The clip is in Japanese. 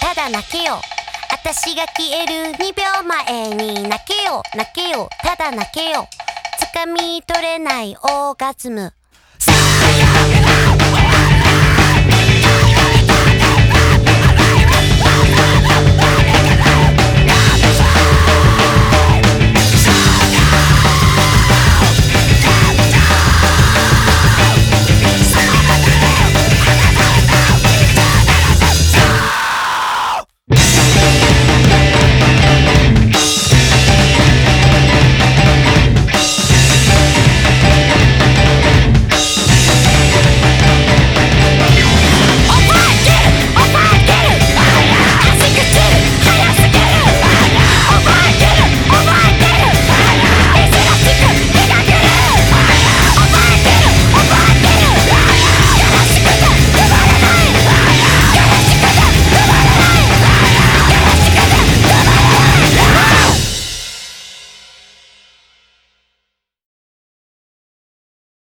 ただ泣けよ。私が消える2秒前に泣けよ泣けよただ泣けよ。掴み取れないオーガズム。